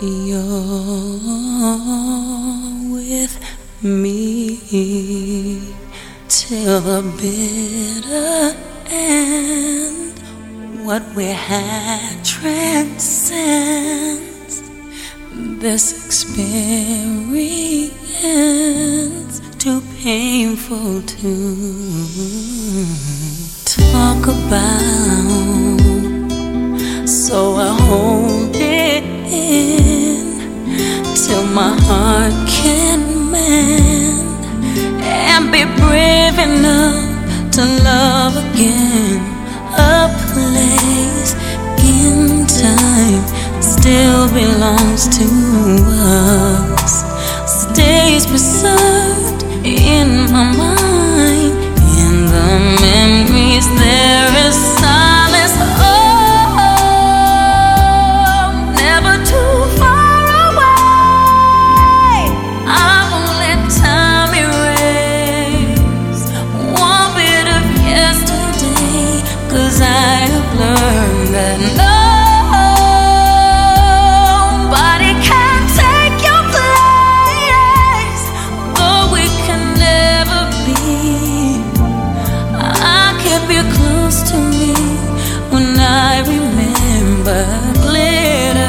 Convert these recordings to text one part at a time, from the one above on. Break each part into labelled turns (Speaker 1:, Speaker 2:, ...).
Speaker 1: You're with me till the bitter end. What we had transcends this experience, too painful to talk about. So I hold my heart can mend and be brave enough to love again. A place in time still belongs to us, stays preserved in my mind. I have learned that nobody can take your place, though we can never be. I keep you close to me when I remember glittering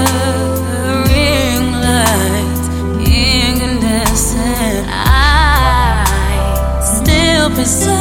Speaker 1: lights, incandescent still.